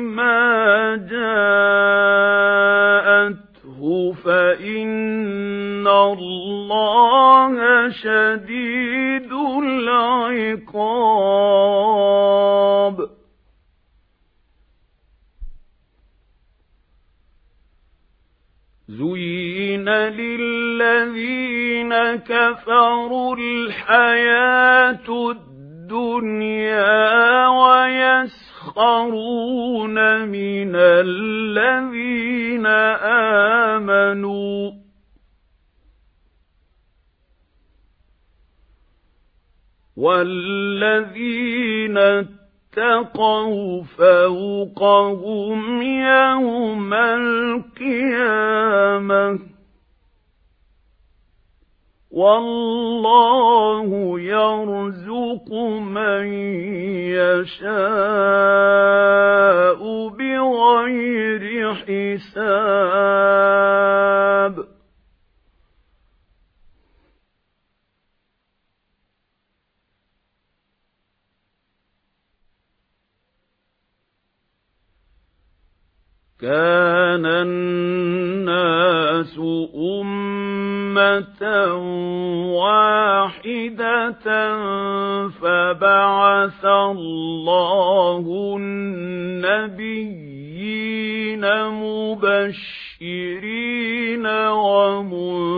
مَا جَاءَتْهُ فَإِنَّ اللَّهَ شَدِيدُ الْعِقَابِ. زُيِّنَ لِلَّذِينَ كَفَرُوا الْحَيَاةُ الدُّنْيَا وَيَسْخَرُونَ مِنَ الَّذِينَ آمَنُوا وَالَّذِينَ اتَّقَوْا فَوْقَهُمْ يَوْمَ الْقِيَامَةِ وَاللَّهُ يَرْزُقُ مَن يَشَاءُ كَانَ النَّاسُ أُمَّةً وَاحِدَةً فَبَعَثَ اللَّهُ النَّبِيِّينَ مُبَشِّرِينَ وَمُنذِرِينَ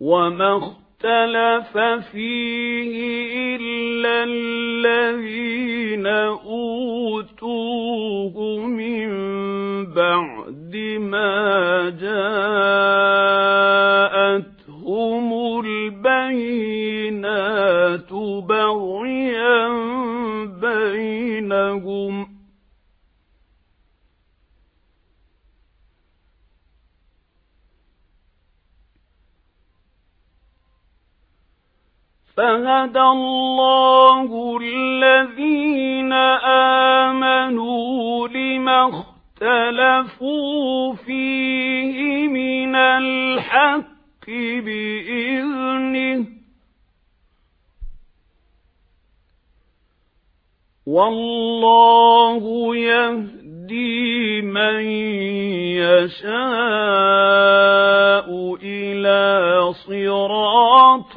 وَمَا اخْتَلَفَ فِيهِ إِلَّا الَّذِينَ أُوتُوهُ مِن بَعْدِ مَا جَاءَتْهُمُ الْبَيِّنَاتُ بَغْيًا بَيْنَهُمْ فَهَدَى اللَّهُ الَّذِينَ آمَنُوا لِمَا اخْتَلَفُوا فِيهِ مِنَ الْحَقِّ بِإِذْنِهِ. وَاللَّهُ يَهْدِي مَن يَشَاءُ إِلَى صِرَاطٍ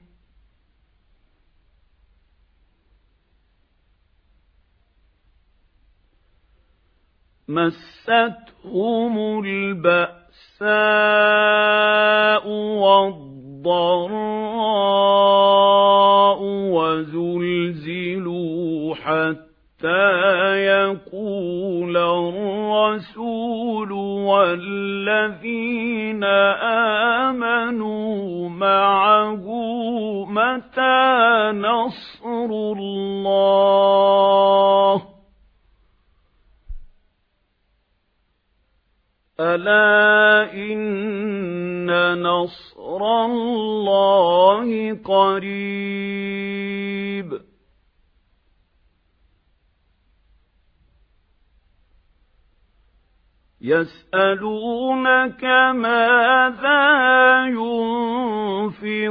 مَسَّتْهُمُ الْبَأْسَاءُ وَالضَّرَّاءُ وَزُلْزِلُوا حَتَّى يَقُولَ الرَّسُولُ وَالَّذِينَ آمَنُوا مَعَهُ مَتَىٰ نَصْرُ أَلَا إِنَّ نَصْرَ اللَّهِ قَرِيبٌ. يَسْأَلُونَكَ مَاذَا يُنفِقُونَ؟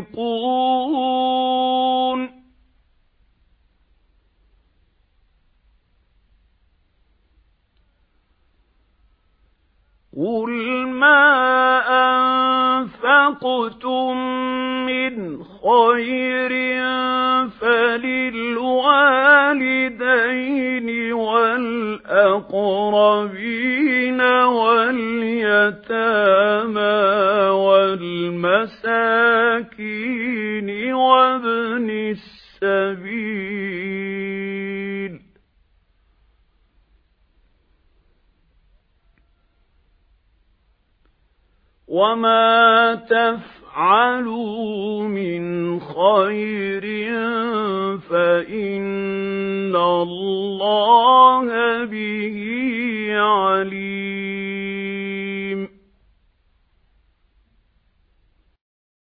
أَنفَقْتُم مِّنْ خَيْرٍ فَلِلْوَالِدَيْنِ وَالْأَقْرَبِينَ وَالْيَتَامَىٰ وَالْمَسَاكِينِ وَابْنِ السَّبِيلِ وَمَا تَفْعَلُوا مِنْ خَيْرٍ فَإِنَّ